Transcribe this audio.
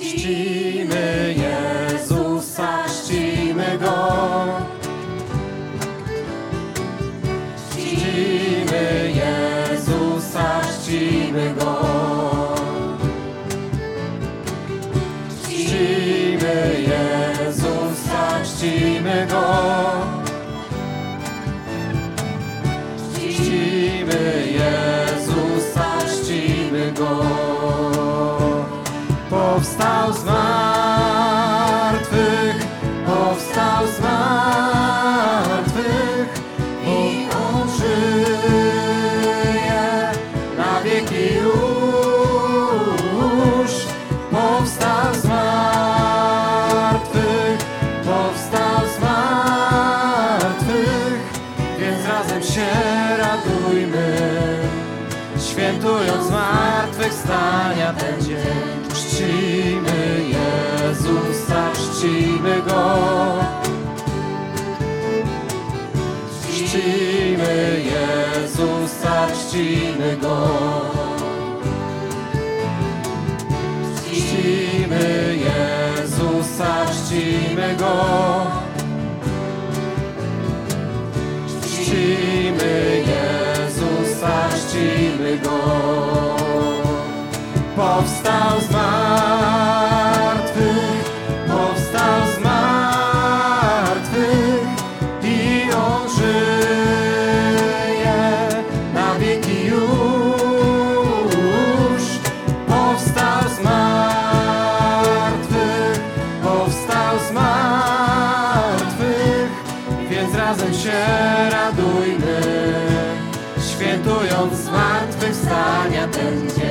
Czcimy Jezusa, czcimy Go. Czcimy Jezusa, czcimy Go. Czcimy Jezusa, czcimy Go. Czcimy Jezusa, czcimy Go. Powstał z martwych, powstał z martwych i On żyje na wieki już. Powstał z martwych, powstał z martwych, więc razem się radujmy, świętując zmartwychwstania ten dzień. Czcimy czcimy Go. Czcimy Jezusa, czcimy Go. Czcimy Jezusa, czcimy Go. Czcimy Jezusa, czcimy Go. Z martwych, więc razem się radujmy, świętując zmartwychwstania ten dzień.